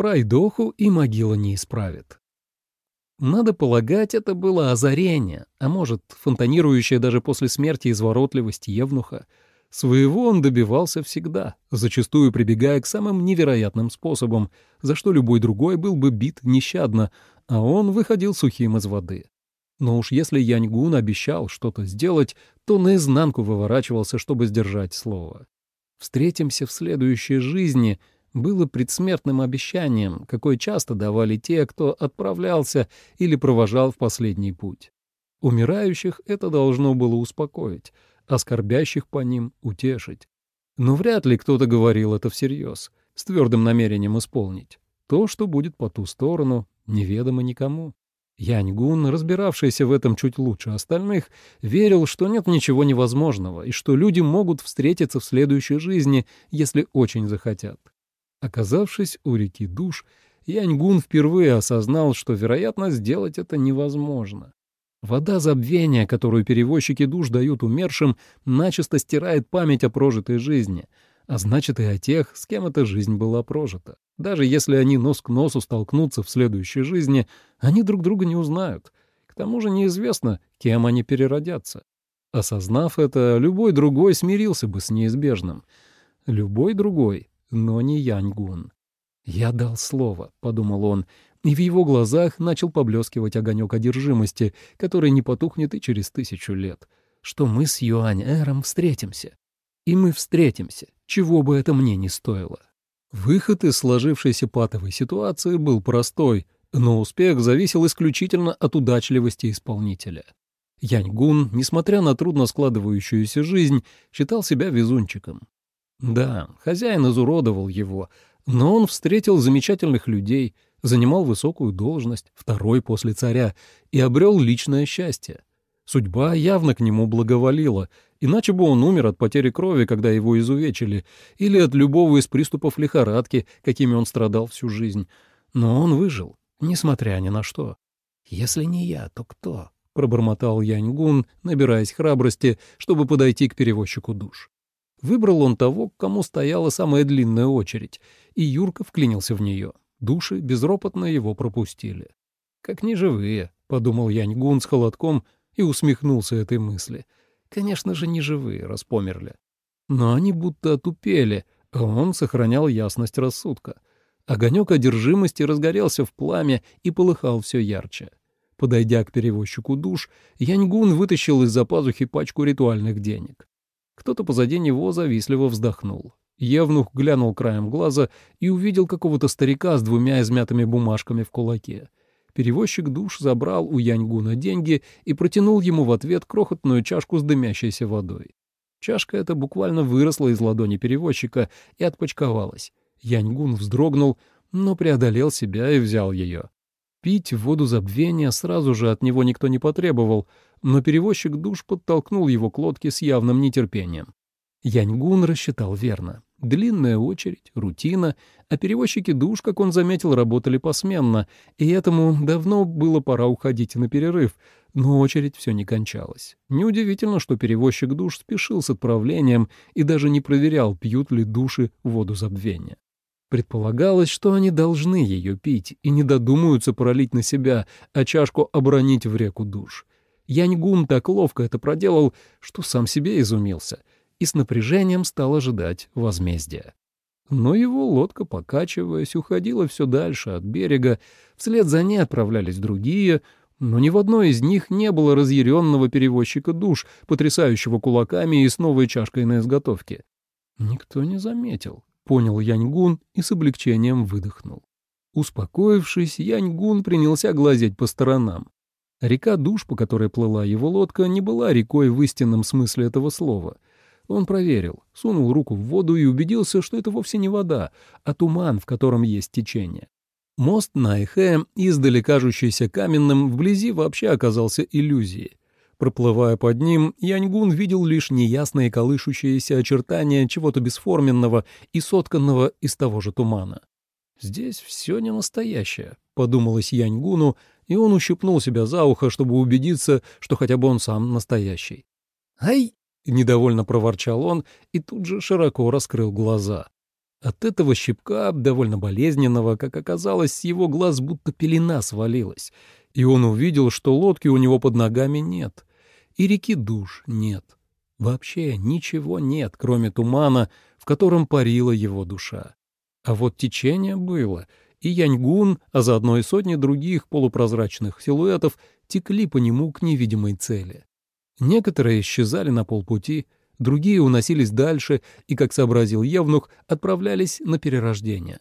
Пройдоху и могила не исправит. Надо полагать, это было озарение, а может, фонтанирующее даже после смерти изворотливость Евнуха. Своего он добивался всегда, зачастую прибегая к самым невероятным способам, за что любой другой был бы бит нещадно, а он выходил сухим из воды. Но уж если Яньгун обещал что-то сделать, то наизнанку выворачивался, чтобы сдержать слово. «Встретимся в следующей жизни», было предсмертным обещанием, какое часто давали те, кто отправлялся или провожал в последний путь. Умирающих это должно было успокоить, а скорбящих по ним утешить. Но вряд ли кто-то говорил это всерьез, с твердым намерением исполнить. То, что будет по ту сторону, неведомо никому. Яньгун, разбиравшийся в этом чуть лучше остальных, верил, что нет ничего невозможного и что люди могут встретиться в следующей жизни, если очень захотят. Оказавшись у реки Душ, Яньгун впервые осознал, что, вероятно, сделать это невозможно. Вода забвения, которую перевозчики душ дают умершим, начисто стирает память о прожитой жизни, а значит и о тех, с кем эта жизнь была прожита. Даже если они нос к носу столкнутся в следующей жизни, они друг друга не узнают. К тому же неизвестно, кем они переродятся. Осознав это, любой другой смирился бы с неизбежным. Любой другой но не Яньгун. «Я дал слово», — подумал он, и в его глазах начал поблескивать огонек одержимости, который не потухнет и через тысячу лет, что мы с Юань-Эром встретимся. И мы встретимся, чего бы это мне не стоило. Выход из сложившейся патовой ситуации был простой, но успех зависел исключительно от удачливости исполнителя. Яньгун, несмотря на трудно складывающуюся жизнь, считал себя везунчиком. Да, хозяин изуродовал его, но он встретил замечательных людей, занимал высокую должность, второй после царя, и обрел личное счастье. Судьба явно к нему благоволила, иначе бы он умер от потери крови, когда его изувечили, или от любого из приступов лихорадки, какими он страдал всю жизнь. Но он выжил, несмотря ни на что. «Если не я, то кто?» — пробормотал Яньгун, набираясь храбрости, чтобы подойти к перевозчику душ. Выбрал он того, к кому стояла самая длинная очередь, и Юрка вклинился в нее. Души безропотно его пропустили. «Как неживые», — подумал Яньгун с холодком и усмехнулся этой мысли. «Конечно же, неживые, распомерли». Но они будто отупели, а он сохранял ясность рассудка. Огонек одержимости разгорелся в пламя и полыхал все ярче. Подойдя к перевозчику душ, Яньгун вытащил из-за пазухи пачку ритуальных денег. Кто-то позади него завистливо вздохнул. Евнух глянул краем глаза и увидел какого-то старика с двумя измятыми бумажками в кулаке. Перевозчик душ забрал у Яньгуна деньги и протянул ему в ответ крохотную чашку с дымящейся водой. Чашка эта буквально выросла из ладони перевозчика и отпочковалась. Яньгун вздрогнул, но преодолел себя и взял ее. Пить воду забвения сразу же от него никто не потребовал, но перевозчик душ подтолкнул его к лодке с явным нетерпением. Яньгун рассчитал верно. Длинная очередь, рутина, а перевозчики душ, как он заметил, работали посменно, и этому давно было пора уходить на перерыв, но очередь все не кончалась. Неудивительно, что перевозчик душ спешил с отправлением и даже не проверял, пьют ли души воду забвения. Предполагалось, что они должны ее пить и не додумаются пролить на себя, а чашку обронить в реку душ. Яньгун так ловко это проделал, что сам себе изумился и с напряжением стал ожидать возмездия. Но его лодка, покачиваясь, уходила все дальше от берега, вслед за ней отправлялись другие, но ни в одной из них не было разъяренного перевозчика душ, потрясающего кулаками и с новой чашкой на изготовке. Никто не заметил, понял Яньгун и с облегчением выдохнул. Успокоившись, Яньгун принялся глазеть по сторонам. Река Душ, по которой плыла его лодка, не была рекой в истинном смысле этого слова. Он проверил, сунул руку в воду и убедился, что это вовсе не вода, а туман, в котором есть течение. Мост на Эхе, издали кажущийся каменным, вблизи вообще оказался иллюзией. Проплывая под ним, Яньгун видел лишь неясные колышущиеся очертания чего-то бесформенного и сотканного из того же тумана. «Здесь все не настоящее», — подумалось Яньгуну, и он ущипнул себя за ухо, чтобы убедиться, что хотя бы он сам настоящий. «Ай!» — недовольно проворчал он и тут же широко раскрыл глаза. От этого щипка, довольно болезненного, как оказалось, с его глаз будто пелена свалилась, и он увидел, что лодки у него под ногами нет, и реки душ нет. Вообще ничего нет, кроме тумана, в котором парила его душа. А вот течение было, и Яньгун, а заодно и сотни других полупрозрачных силуэтов текли по нему к невидимой цели. Некоторые исчезали на полпути, другие уносились дальше и, как сообразил Евнух, отправлялись на перерождение.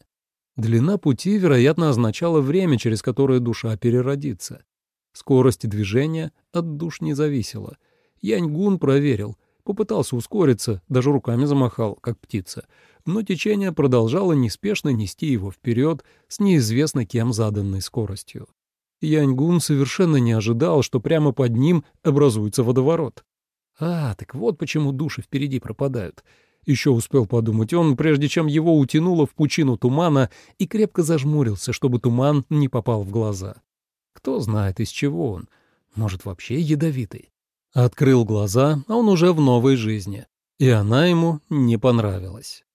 Длина пути, вероятно, означала время, через которое душа переродится. Скорость движения от душ не зависела. Яньгун проверил, попытался ускориться, даже руками замахал, как птица, но течение продолжало неспешно нести его вперед с неизвестно кем заданной скоростью. Яньгун совершенно не ожидал, что прямо под ним образуется водоворот. А, так вот почему души впереди пропадают. Еще успел подумать он, прежде чем его утянуло в пучину тумана и крепко зажмурился, чтобы туман не попал в глаза. Кто знает, из чего он. Может, вообще ядовитый. Открыл глаза, а он уже в новой жизни. И она ему не понравилась.